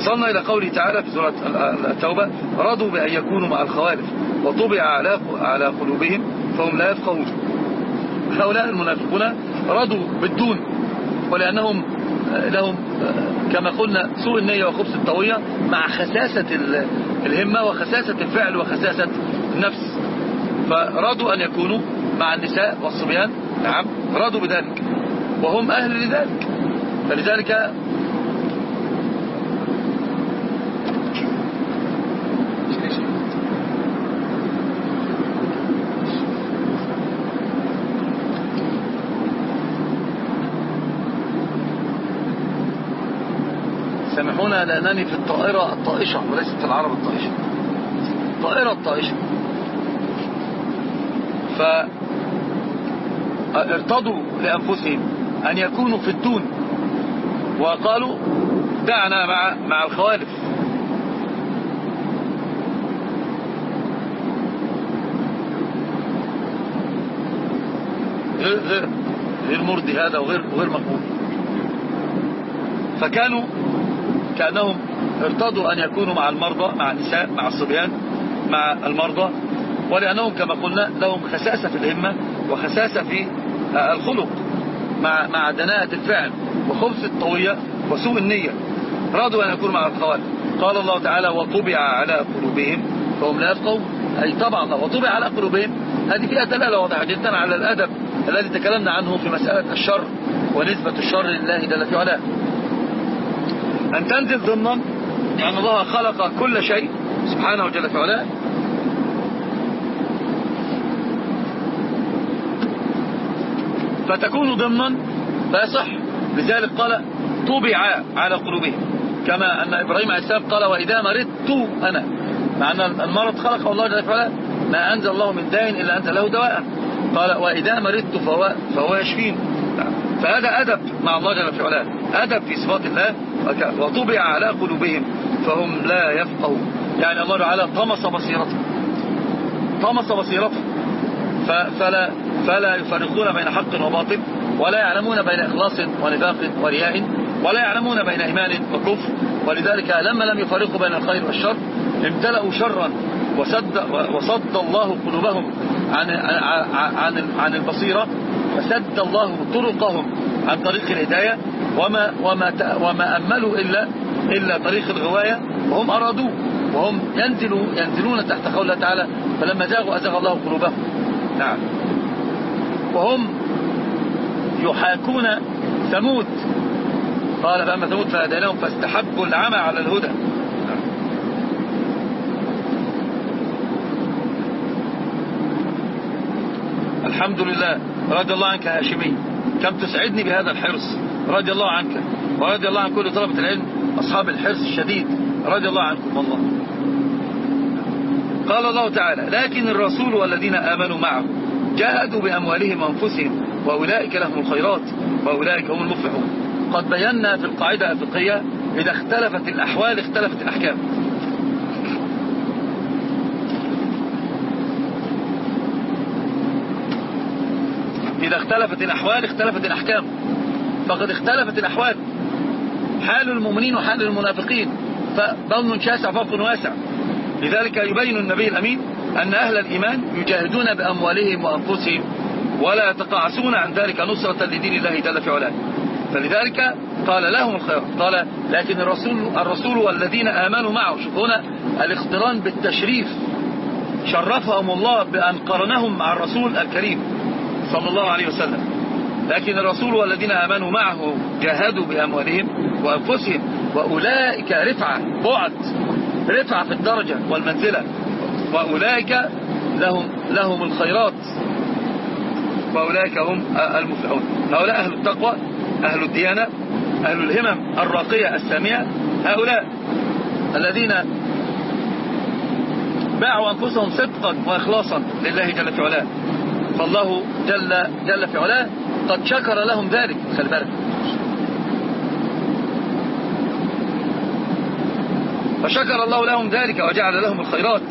وصلنا إلى قوله تعالى في سورة التوبة رضوا بأن يكونوا مع الخوالف وطبع على على قلوبهم فهم لا يفقهون. هؤلاء المنافقون رضوا بالدون ولأنهم لهم كما قلنا سوء النية وخبث الطوية مع خساسة الهمة وخساسة الفعل وخساسة النفس. فرضوا أن يكونوا مع النساء والصبيان. نعم رضوا بذلك وهم أهل لذلك. فلذلك سامحونا لأنني في الطائرة الطائشة وليست العرب الطائشة. الطائرة الطائشة. فارتضوا لأنفسهم أن يكونوا في الدون. وقالوا دعنا مع مع الخوالف. غير غير غير مرضي هذا وغير غير مقبول. فكانوا كأنهم ارتضوا أن يكونوا مع المرضى مع النساء مع الصبيان مع المرضى. ولأنهم كما قلنا لهم خساسة في الهمة وخساسة في الخلق مع مع دناءة الفعل وخبث الطوية وسوء النية. رادوا أن يكونوا مع الخوالف قال الله تعالى وطبع على قلوبهم فهم لا يفقهون. أي طبعا وطبع على قلوبهم. هذه فيها دلالة واضحة جدا على الأدب الذي تكلمنا عنه في مسألة الشر ونسبة الشر لله جل في علاه أن تنزل ضمنا يعني الله خلق كل شيء سبحانه وجل في علاه فتكون ضمنا فيصح لذلك قال طبع على قلوبهم. كما أن إبراهيم عليه السلام قال وإذا مرضت أنا. مع أن المرض خلقه الله جل وعلا. ما أنزل الله من داء إلا أنزل له دواء. قال وإذا مرضت فهو, فهو يشفين. فهذا أدب مع الله جل وعلا. أدب في صفات الله. وطبع على قلوبهم فهم لا يفقهون. يعني الله تعالى طمس بصيرتهم طمس بصيرتهم فلا, فلا يفرقون بين حق وباطل ولا يعلمون بين إخلاص ونفاق ورياء ولا يعلمون بين إيمان وكفر. ولذلك لما لم يفرقوا بين الخير والشر امتلأوا شرا وسد, وصد الله قلوبهم عن, عن, عن البصيرة فسد الله طرقهم عن طريق الهداية وما, وما, وما أملوا إلا, إلا طريق الغواية وهم أرادوه وهم ينزلوا ينزلون تحت قول الله تعالى فلما زاغوا أزغ الله قلوبهم. نعم. وهم يحاكون ثمود. قال فأما ثمود فهديناهم فاستحبوا العمى على الهدى. الحمد لله. رضي الله عنك هاشمي. كم تسعدني بهذا الحرص. رضي الله عنك. ورضي الله عن كل طلبة العلم أصحاب الحرص الشديد. رضي الله عنكم والله. قال الله تعالى لكن الرسول والذين آمنوا معه جاهدوا بأموالهم وأنفسهم وأولئك لهم الخيرات وأولئك هم المفلحون. قد بينا في القاعدة الفقهية إذا اختلفت الأحوال اختلفت الأحكام. إذا اختلفت الأحوال اختلفت الأحكام. فقد اختلفت الأحوال. حال المؤمنين وحال المنافقين. فبون شاسع فرق واسع. لذلك يبين النبي الأمين أن أهل الإيمان يجاهدون بأموالهم وأنفسهم ولا يتقاعسون عن ذلك نصرة لدين الله جل في علاه. فلذلك قال لهم الخير. قال لكن الرسول, الرسول والذين آمنوا معه. شوف هنا الاقتران بالتشريف. شرفهم الله بأن قرنهم مع الرسول الكريم. صلى الله عليه وسلم. لكن الرسول والذين آمنوا معه جاهدوا بأموالهم وأنفسهم وأولئك رفعة بعد رفعة في الدرجة والمنزلة. وأولئك لهم, لهم الخيرات. وأولئك هم المفلحون. هؤلاء أهل التقوى أهل الديانة أهل الهمم الراقية السامية. هؤلاء الذين باعوا أنفسهم صدقا وإخلاصا لله جل في علاه فالله جل, جل في علاه قد شكر لهم ذلك. خلي بالك. فشكر الله لهم ذلك وجعل لهم الخيرات.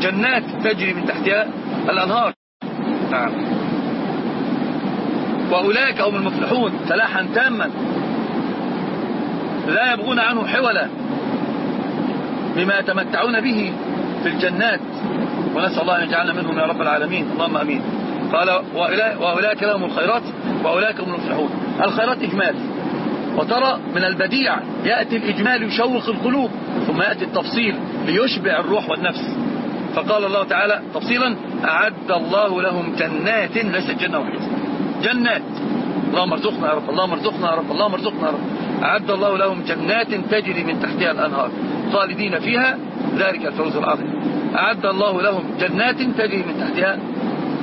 جنات تجري من تحتها الأنهار. نعم. وأولئك هم المفلحون فلاحا تاما. لا يبغون عنه حولا. بما يتمتعون به في الجنات. ونسأل الله أن يجعلنا منهم يا رب العالمين. اللهم أمين. قال وأولئك لهم الخيرات وأولئك هم المفلحون. الخيرات إجمال. وترى من البديع يأتي الإجمال يشوق القلوب ثم يأتي التفصيل ليشبع الروح والنفس. فقال الله تعالى تفصيلا أعد الله لهم جنات ليست جنة واحدة جنات. اللهم ارزقنا يا رب اللهم ارزقنا يا رب اللهم ارزقنا يا رب. أعد الله لهم جنات تجري من تحتها الأنهار خالدين فيها. ذلك الفوز العظيم. أعد الله لهم جنات تجري من تحتها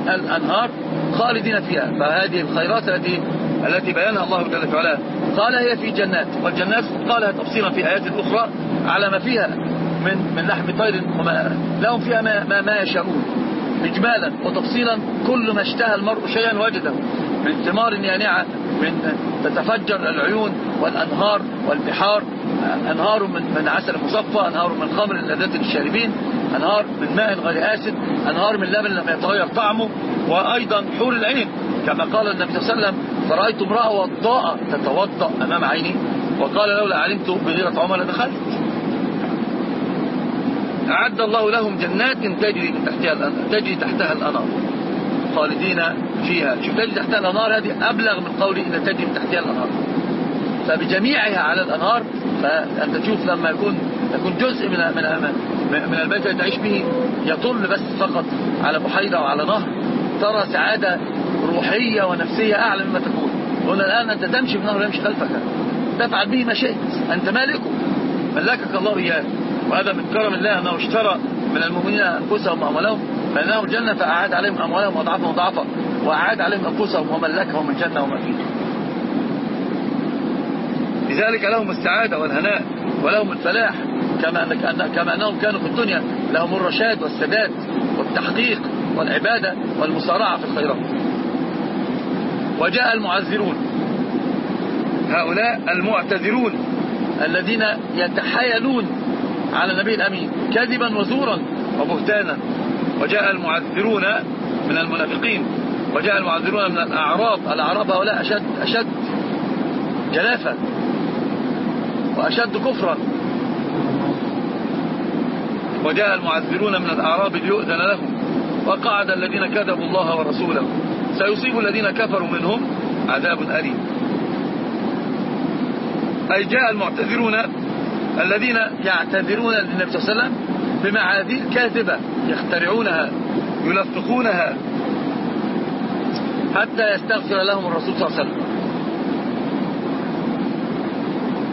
الأنهار خالدين فيها. فهذه الخيرات التي التي بيانها الله جل وعلا. قال هي في جنات. والجنات قالها تفصيلا في آيات أخرى على ما فيها من من لحم طير وما لهم فيها ما, ما, ما يشاءون. إجمالا وتفصيلا كل ما اشتهى المرء شيئا وجده. من ثمار يانعة من تتفجر العيون والأنهار والبحار. أنهار من من عسل مصفى أنهار من خمر لذات للشاربين أنهار من ماء غير آسد أنهار من لبن لم يتغير طعمه وأيضا حور العين. كما قال النبي صلى الله عليه وسلم فرأيت امرأة وضاء تتوضأ أمام عيني. وقال لولا علمت بغيرة عمر لدخلت أعد الله لهم جنات تجري من تحتها تجري تحتها الأنهار. خالدين فيها. شوف تجري تحتها الأنهار؟ هذه أبلغ من قولي إن تجري من تحتها الأنهار. فبجميعها على الأنهار فأنت تشوف لما يكون يكون جزء من من من البيت الذي تعيش به يطل بس فقط على بحيرة أو على نهر ترى سعادة روحية ونفسية أعلى مما تكون. هنا الآن أنت تمشي في نهر يمشي خلفك. تفعل به ما شئت. أنت مالكه ملكك الله إياه وهذا من كرم الله أنه اشترى من المؤمنين أنفسهم وأموالهم. فإنهم الجنة فأعاد عليهم أموالهم وضعفهم وضعفا وأعاد عليهم أنفسهم وملكهم الجنة وما فيها. لذلك لهم السعادة والهناء ولهم الفلاح. كما, كما أنهم كانوا في الدنيا لهم الرشاد والسداد والتحقيق والعبادة والمسارعة في الخيرات. وجاء المعذرون. هؤلاء المعتذرون الذين يتحايلون على النبي الأمين كذبا وزورا وبهتانا. وجاء المعذرون من المنافقين. وجاء المعذرون من الأعراب. الأعراب هؤلاء أشد, أشد جلافة وأشد كفرا. وجاء المعذرون من الأعراب ليؤذن لهم. وقعد الذين كذبوا الله ورسوله. سيصيب الذين كفروا منهم عذاب أليم. أي جاء المعتذرون الذين يعتذرون للنبي صلى الله عليه وسلم بمعاذير كاذبة يخترعونها يلفقونها حتى يستغفر لهم الرسول صلى الله عليه وسلم.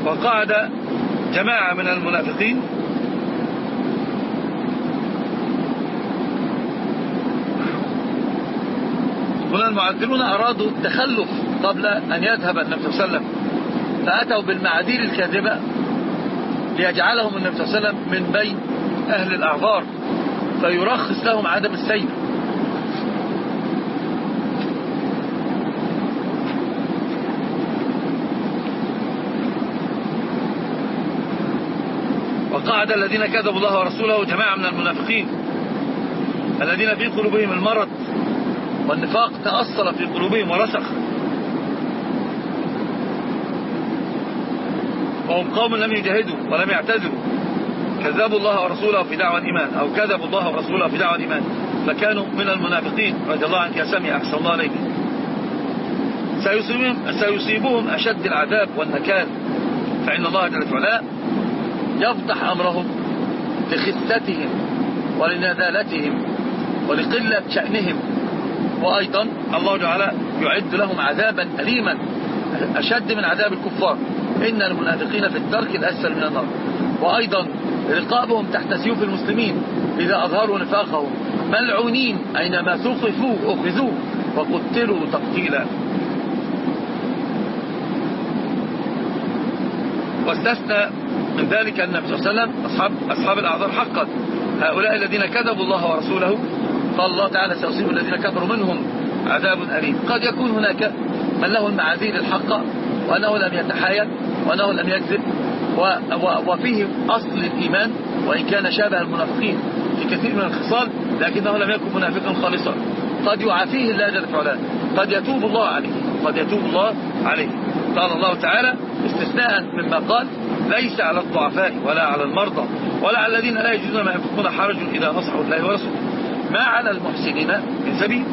وقعد جماعة من المنافقين هنا المعذرون أرادوا التخلف قبل أن يذهب النبي صلى الله عليه وسلم. فأتوا بالمعاذير الكاذبة ليجعلهم النبي صلى الله عليه وسلم من بين أهل الأعذار فيرخص لهم عدم السير. وقعد الذين كذبوا الله ورسوله جماعة من المنافقين الذين في قلوبهم المرض والنفاق تأصل في قلوبهم ورسخ. وهم قوم لم يجاهدوا ولم يعتذروا. كذبوا الله ورسوله في دعوة الإيمان أو كذبوا الله ورسوله في دعوة الإيمان. فكانوا من المنافقين رضي الله عنك يا سمي أحسن الله عليك. سيصيبهم, سيصيبهم أشد العذاب والنكال. فإن الله جل وعلا يفضح أمرهم لخستهم ولنذالتهم ولقلة شأنهم. وأيضا الله تعالى يعد لهم عذابا أليما أشد من عذاب الكفار. إن المنافقين في الدرك الأسفل من النار. وأيضا رقابهم تحت سيوف المسلمين إذا أظهروا نفاقهم. ملعونين أينما ثقفوا أخذوا وقتلوا تقتيلا. واستثنى من ذلك النبي صلى الله عليه وسلم أصحاب, أصحاب الأعذار حقا. هؤلاء الذين كذبوا الله ورسوله قال الله تعالى سيصيب الذين كفروا منهم عذاب أليم. قد يكون هناك من له المعاذير الحقة وأنه لم يتحايل وأنه لم يكذب وفيه أصل الإيمان وإن كان شابه المنافقين في كثير من الخصال لكنه لم يكن منافقا خالصا. قد يعافيه الله جل وعلا. قد يتوب الله عليه. قد يتوب الله عليه. قال الله تعالى استثناء مما قال ليس على الضعفاء ولا على المرضى ولا على الذين لا يجدون ما ينفقون حرج إذا نصحوا الله ورسوله. ما على المحسنين من سبيل.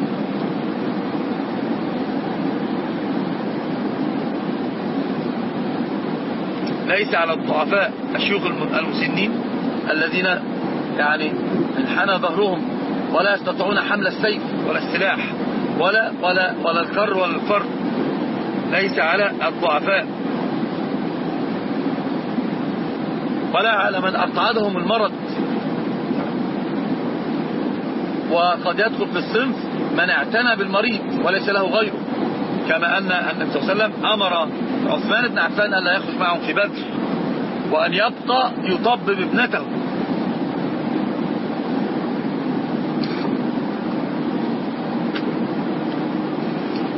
ليس على الضعفاء الشيوخ المسنين الذين يعني انحنى ظهرهم ولا يستطيعون حمل السيف ولا السلاح ولا ولا ولا الكر ولا الفر. ليس على الضعفاء. ولا على من أقعدهم المرض. وقد يدخل في الصنف من اعتنى بالمريض وليس له غيره. كما أن النبي صلى الله عليه وسلم أمر عثمان بن عفان أن لا يخرج معهم في بدر وأن يبقى يطبب ابنته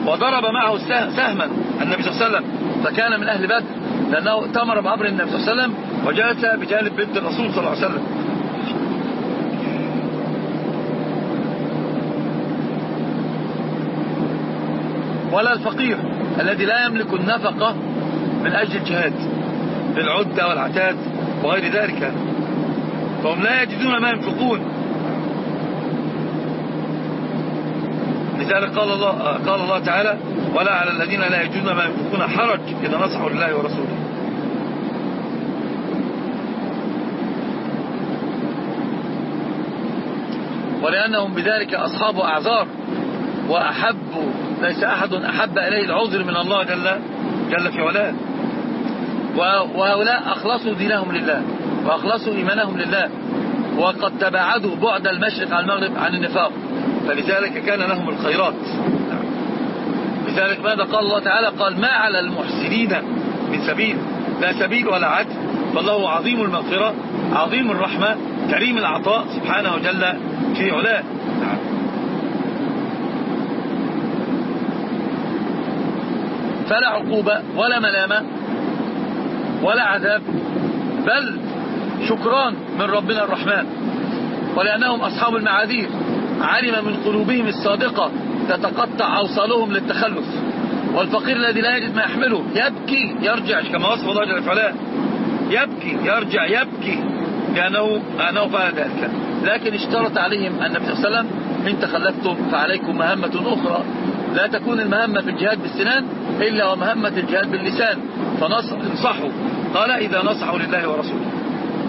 وضرب معه سهما النبي صلى الله عليه وسلم فكان من أهل بدر لأنه تمر بأمر النبي صلى الله عليه وسلم وجلس بجانب بنت الرسول صلى الله عليه وسلم. ولا الفقير الذي لا يملك النفقة من أجل الجهاد بالعدة والعتاد وغير ذلك. فهم لا يجدون ما ينفقون. لذلك قال الله, قال الله تعالى ولا على الذين لا يجدون ما ينفقون حرج إذا نصحوا لله ورسوله. ولأنهم بذلك أصحاب أعذار وأحبوا ليس أحد أحب إليه العذر من الله جل, جل في علاه. وهؤلاء أخلصوا دينهم لله وأخلصوا إيمانهم لله وقد تباعدوا بعد المشرق عن المغرب عن النفاق. فلذلك كان لهم الخيرات. لذلك ماذا قال الله تعالى؟ قال ما على المحسنين من سبيل لا سبيل ولا عدل فالله عظيم المغفرة عظيم الرحمة كريم العطاء سبحانه وجل في علاه. فلا عقوبة ولا ملامة ولا عذاب بل شكران من ربنا الرحمن. ولأنهم أصحاب المعاذير علم من قلوبهم الصادقة تتقطع أوصالهم للتخلف. والفقير الذي لا يجد ما يحمله يبكي يرجع كما وصف الله جل وعلا يبكي يرجع يبكي لأنه أنه فعل ذلك. لكن اشترط عليهم النبي صلى الله عليه وسلم إن تخلفتم فعليكم مهمة أخرى. لا تكون المهمة في الجهاد بالسنان إلا ومهمة الجهاد باللسان فنصحوا قال إذا نصحوا لله ورسوله.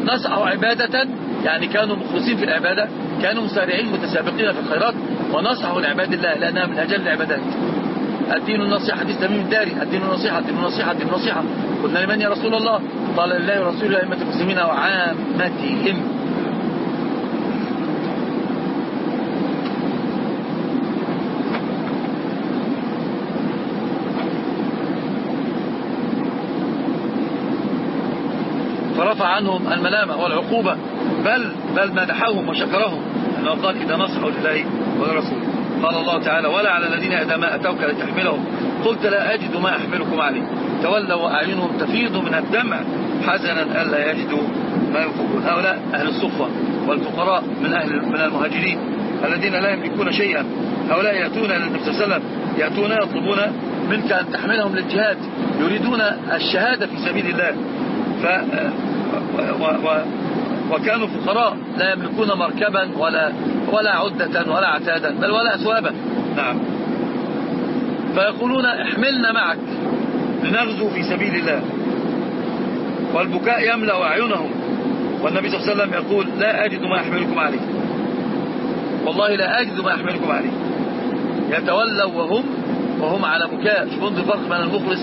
نصحوا عبادة يعني كانوا مخلصين في العبادة كانوا مسارعين متسابقين في الخيرات ونصحوا لعباد الله لأنها من أجل العبادات. الدين النصيحة حديث تميم الداري الدين النصيحة الدين النصيحة الدين النصيحة. قلنا لمن يا رسول الله؟ قال لله ورسوله أئمة المسلمين وعامتهم. فرفع عنهم الملامة والعقوبة بل بل مدحهم وشكرهم أنه قال إذا نصحوا لله ولرسوله. قال الله تعالى ولا على الذين إذا ما أتوك لتحملهم. قلت لا أجد ما أحملكم عليه. تولوا وأعينهم تفيض من الدمع حزنا ألا يجدوا ما ينفقون. هؤلاء أهل الصفة والفقراء من أهل من المهاجرين الذين لا يملكون شيئا. هؤلاء يأتون إلى النبي صلى الله عليه وسلم يأتون يطلبون منك أن تحملهم للجهاد يريدون الشهادة في سبيل الله. ف و و وكانوا فقراء لا يملكون مركبا ولا ولا عدة ولا عتادا بل ولا أثوابا. نعم. فيقولون احملنا معك. لنغزو في سبيل الله. والبكاء يملأ أعينهم. والنبي صلى الله عليه وسلم يقول لا أجد ما أحملكم عليه. والله لا أجد ما أحملكم عليه. يتولوا وهم وهم على بكاء. شوفوا الفرق بين المخلص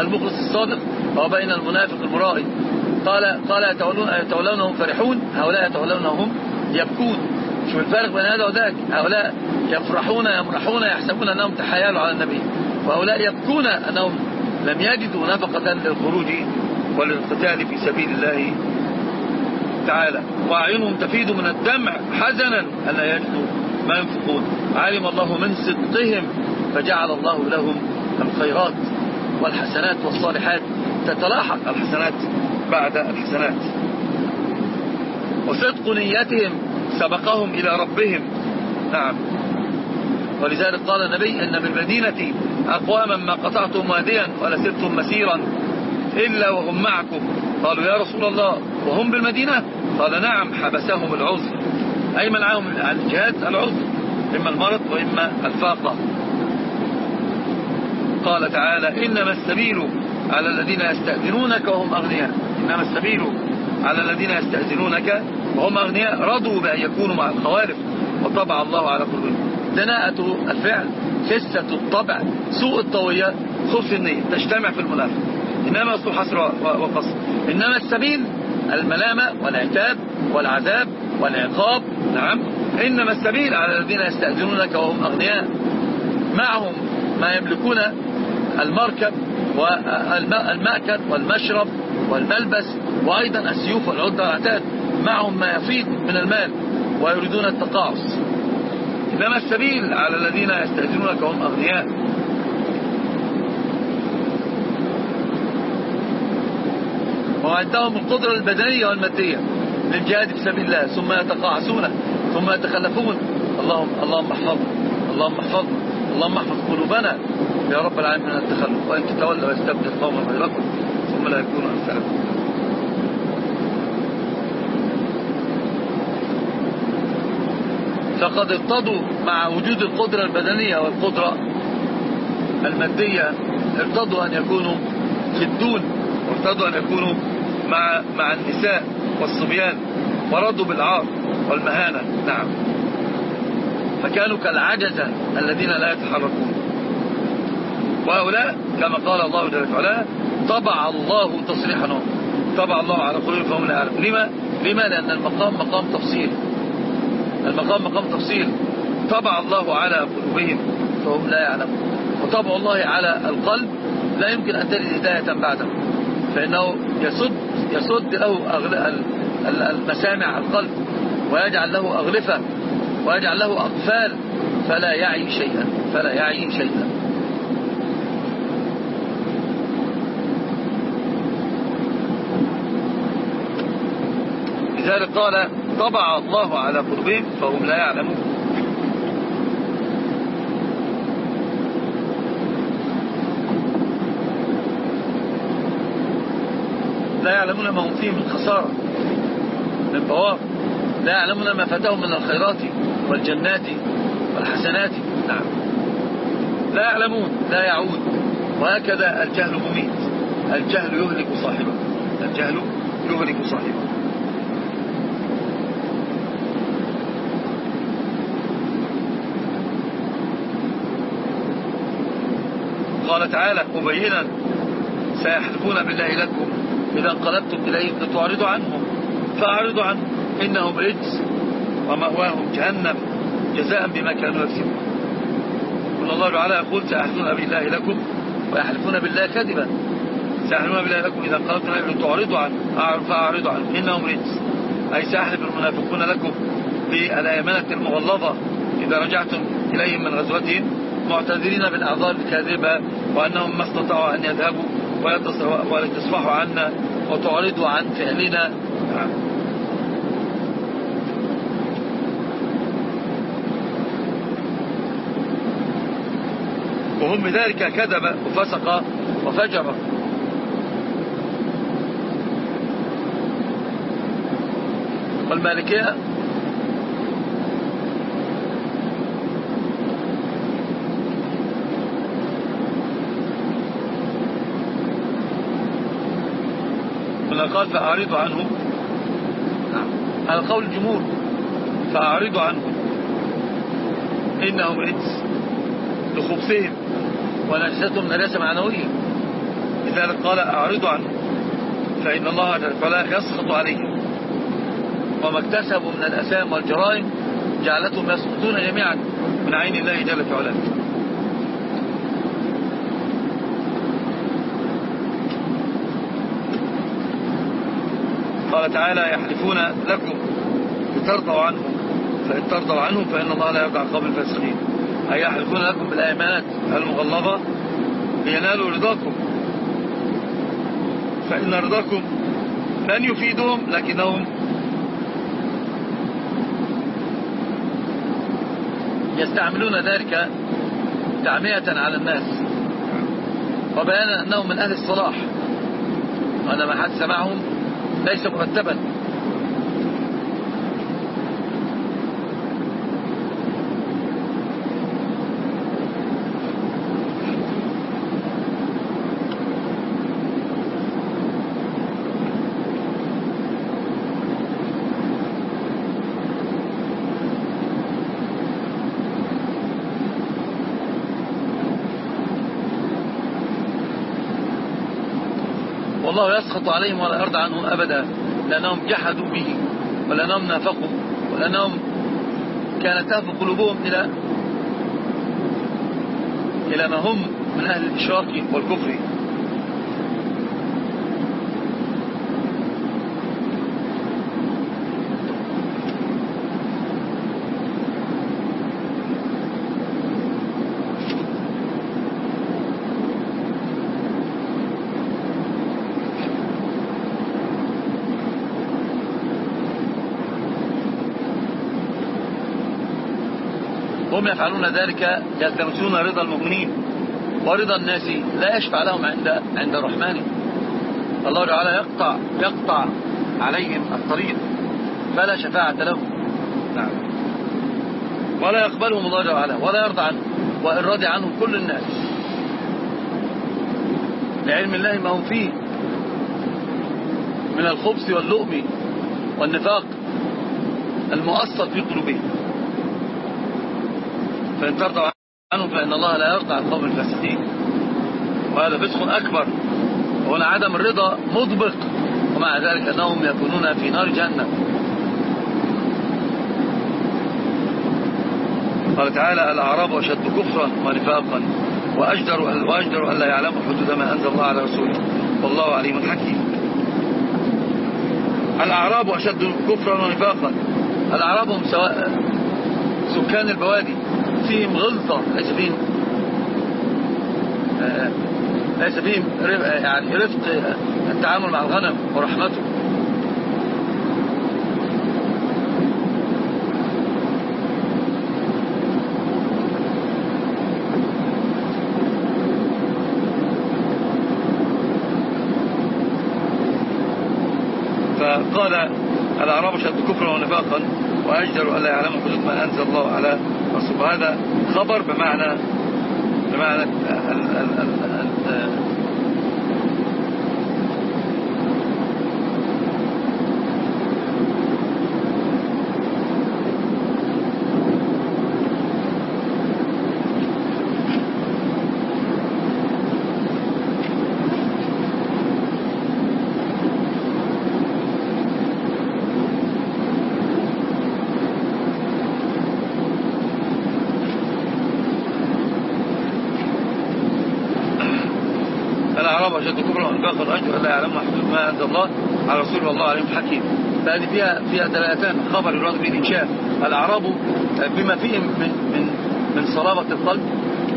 المخلص الصادق وبين المنافق المرائي قال قال يتولون يتولونهم فرحون؟ هؤلاء يتولونهم يبكون. شوف الفارق بين هذا وذاك. هؤلاء يفرحون يمرحون يحسبون أنهم تحايلوا على النبي. وهؤلاء يبكون أنهم لم يجدوا نفقة للخروج وللقتال في سبيل الله تعالى. وأعينهم تفيد من الدمع حزنا ألا يجدوا ما ينفقون. علم الله من صدقهم فجعل الله لهم الخيرات والحسنات والصالحات. تتلاحق الحسنات بعد الحسنات وصدق نيتهم سبقهم إلى ربهم. نعم. ولذلك قال النبي أن بالمدينة أقواما ما قطعتم واديا ولا سرتم مسيرا إلا وهم معكم. قالوا يا رسول الله وهم بالمدينة؟ قال نعم حبسهم العذر أي منعهم الجهاد العذر إما المرض وإما الفاقة. قال تعالى إنما السبيل على الذين يستأذنونك وهم أغنياء. إنما السبيل على الذين يستأذنونك وهم أغنياء رضوا بأن يكونوا مع الخوارف وطبع الله على قلوبهم. دناءة الفعل خسة الطبع سوء الطوية خبث النية. تجتمع في المنافق. إنما يصل حسر وقصر. إنما السبيل الملامة والعتاب والعذاب والعقاب. نعم. إنما السبيل على الذين يستأذنونك وهم أغنياء. معهم ما يملكون المركب والمأكل والمشرب والملبس وأيضا السيوف والعدة والعتاد معهم ما يفيد من المال ويريدون التقاعس إنما السبيل على الذين يستأذنونك وهم أغنياء. وعندهم القدرة البدنية والمادية للجهاد في سبيل الله ثم يتقاعسون ثم يتخلفون. اللهم اللهم احفظنا اللهم احفظنا اللهم احفظ قلوبنا. يا رب العالمين من التخلف. وإن تتولوا ويستبدل قوما غيركم. ثم لا يكونوا امثالكم فقد ارتضوا مع وجود القدرة البدنية والقدرة المادية. ارتضوا أن يكونوا في الدون وارتضوا أن يكونوا مع مع النساء والصبيان ورضوا بالعار والمهانة. نعم. فكانوا كالعجزة الذين لا يتحركون. وهؤلاء كما قال الله جل وعلا طبع الله تصريحا طبع الله على قلوبهم فهم لا يعلمون لما؟ لما؟ لأن المقام مقام تفصيل. المقام مقام تفصيل. طبع الله على قلوبهم فهم لا يعلمون. وطبع الله على القلب لا يمكن أن تجد هداية بعده. فإنه يسد يسد له المسامع القلب ويجعل له أغلفة ويجعل له أقفال فلا يعي شيئا. فلا يعي شيئا. لذلك قال طبع الله على قلوبهم فهم لا يعلمون. لا يعلمون ما هم فيه من خسارة من بواب. لا يعلمون ما فاتهم من الخيرات والجنات والحسنات. نعم. لا يعلمون لا يعود وهكذا الجهل مميت. الجهل يهلك صاحبه. الجهل يهلك صاحبه. قال تعالى مبينا سيحلفون بالله لكم إذا انقلبتم إليهم لتعرضوا عنهم. فأعرضوا عنهم. إنهم رجس ومأواهم جهنم. جزاء بما كانوا يكسبون. قل الله تعالى يقول سيحلفون بالله لكم ويحلفون بالله كذبا. سيحلفون بالله لكم إذا انقلبتم إليهم لتعرضوا عنهم فأعرضوا عنهم إنهم رجس. أي سيحلف المنافقون لكم بالأيمنة المغلظة إذا رجعتم إليهم من غزوتهم. معتذرين بالأعذار الكاذبة وأنهم ما استطاعوا أن يذهبوا ولتصفحوا عنا وتعرضوا عن فعلنا. وهم بذلك كذب وفسق وفجر. والمالكية قال فأعرضوا عنه نعم. هذا قول الجمهور فأعرضوا عنه إنهم رجس لخبثهم. ونجستهم نجاسة معنوية لذلك قال أعرضوا عنه فإن الله فلا يسخط عليهم. وما اكتسبوا من الأسام والجرائم جعلتهم يسقطون جميعا من عين الله جل في علاه قال تعالى يحلفون لكم لترضوا عنهم. فإن ترضوا عنهم فإن الله لا يرضى قبل الفاسقين. أي يحلفون لكم بالأيمانات المغلظة لينالوا رضاكم. فإن رضاكم لن يفيدهم لكنهم يستعملون ذلك تعمية على الناس. وبيانا أنهم من أهل الصلاح. وأن ما حدث معهم ليس مرتبا والله يسخط عليهم ولا يرضى عنهم أبدا لأنهم جحدوا به ولأنهم نافقوا ولأنهم كانت تهف قلوبهم إلى إلى ما هم من أهل الإشراك والكفر. هم يفعلون ذلك يلتمسون رضا المؤمنين ورضا الناس لا يشفع لهم عند عند الرحمن. الله تعالى يقطع يقطع عليهم الطريق فلا شفاعة لهم. نعم. ولا يقبلهم الله وعلا ولا يرضى عنهم وإن رضي عنهم كل الناس. لعلم الله ما هم فيه من الخبث واللؤم والنفاق المؤصل في قلوبهم. فإن ترضى عنهم فإن الله لا يرضى عن قوم الفاسدين وهذا فسق أكبر. وهنا عدم الرضا مضبق ومع ذلك أنهم يكونون في نار جهنم. قال تعالى الأعراب أشد كفرا ونفاقا. وأجدر وأجدر ألا يعلموا حدود ما أنزل الله على رسوله. والله عليم حكيم. الأعراب أشد كفرا ونفاقا. الأعراب هم سواء سكان البوادي. فيهم غلطة. ليس فيهم آه فيهم يعني رفق التعامل مع الغنم ورحمته فقال الأعراب شد كفرا ونفاقا وأجدر ألا يعلموا حدود ما أنزل الله على رسوله. هذا خبر بمعنى بمعنى ال ال ال ال الأعراب أشد كفرا وأنفاقا وأجر ألا يعلموا حدود ما أنزل الله على رسول الله عليهم حكيم. فهذه فيها فيها دلالتان. خبر يراد به الإنشاء. الأعراب بما فيهم من من من صلابة القلب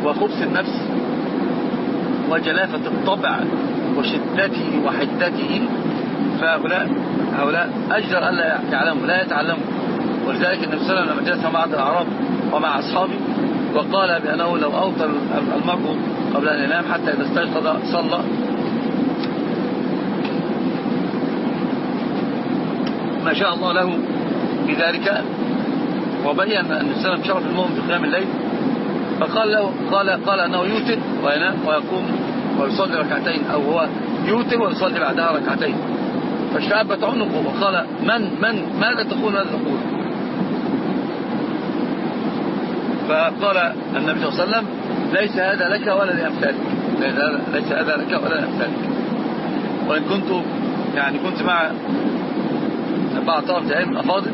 وخبث النفس وجلافة الطبع وشدته وحدته. فهؤلاء هؤلاء أجدر ألا يعلموا لا يتعلموا. ولذلك النبي صلى الله عليه وسلم لما جلس مع الأعراب ومع أصحابه وقال بأنه لو أوطر المرء قبل أن ينام حتى إذا استيقظ صلى ما شاء الله له بذلك. وبين أن السلام شرف المؤمن في قيام الليل. فقال له قال قال أنه يوتر وينام ويقوم ويصلي ركعتين أو هو يوتر ويصلي بعدها ركعتين. فاشتعبت عنقه وقال من من ماذا تقول ماذا تقول فقال النبي صلى الله عليه وسلم ليس هذا لك ولا لأمثالك. ليس هذا لك ولا لأمثالك. وإن كنت يعني كنت مع بعض طرف علم الأفاضل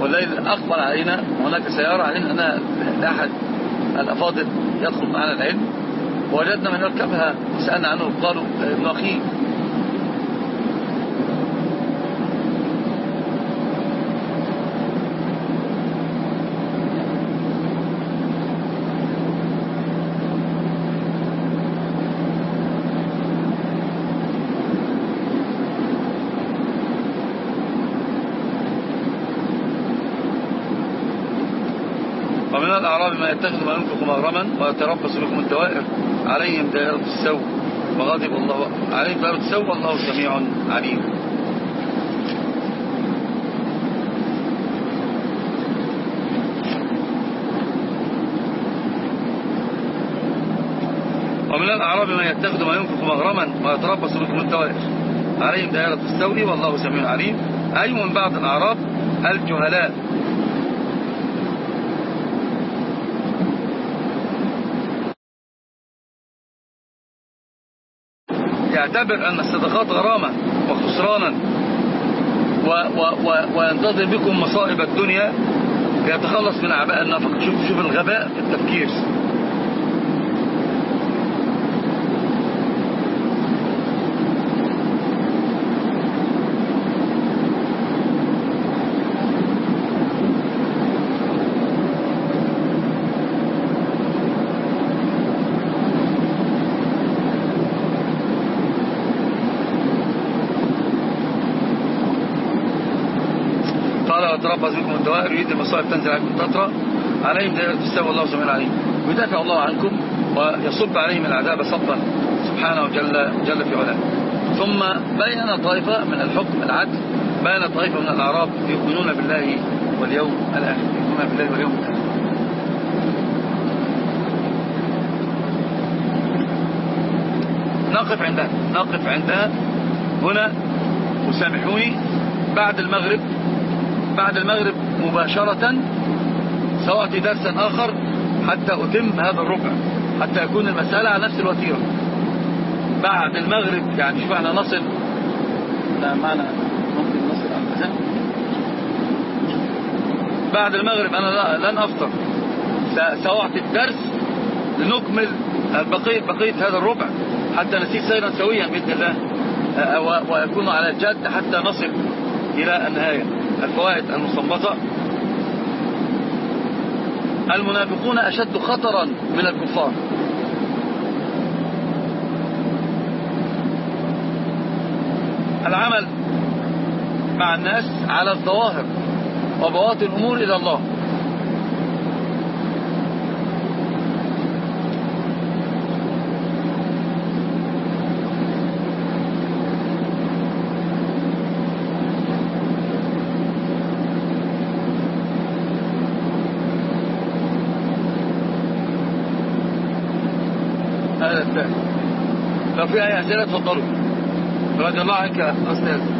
والليل أخبر علينا هناك سيارة علينا أن لأحد الأفاضل يدخل معنا العلم. ووجدنا من يركبها سألنا عنه قالوا ابن أخيه ومن الأعراب ما يتخذ ما ينفق مغرما ويتربص بكم الدوائر. عليهم دائرة السوء. وغضب الله عليهم فقالوا تسوى الله سميع عليم. ومن الأعراب من يتخذ ما ينفق مغرما ويتربص بكم الدوائر. عليهم دائرة السوري والله سميع عليم. أي من بعض الأعراب؟ الجهلاء. يعتبر أن الصدقات غرامة وخسرانا وينتظر بكم مصائب الدنيا. ليتخلص من أعباء النفق. شوف, شوف الغباء في التفكير. يتربص بكم الدوائر يريد المصائب تنزل عليكم تطرى عليهم دائرة السوء والله سبحانه عليهم ويدافع الله عنكم ويصب عليهم العذاب صبا سبحانه وجل جل في علاه. ثم بين طائفة من الحكم العدل بين طائفة من الأعراب يؤمنون بالله واليوم الآخر يؤمنون بالله واليوم الآخر. نقف عندها نقف عندها. هنا وسامحوني بعد المغرب بعد المغرب مباشرة سأعطي درسا آخر حتى أتم هذا الربع حتى يكون المسألة على نفس الوتيرة. بعد المغرب يعني شوف إحنا نصل لا معنا ممكن نصل على الأذان. بعد المغرب أنا لن أفطر. سأعطي الدرس لنكمل بقية, بقية هذا الربع حتى نسير سيرا سويا بإذن الله ويكون على الجد حتى نصل إلى النهاية. الفوائد المصمتة المنافقون أشد خطرا من الكفار. العمل مع الناس على الظواهر وبواطن الأمور إلى الله. لو في أي أسئلة تفضلوا رضي الله عنك أستاذ.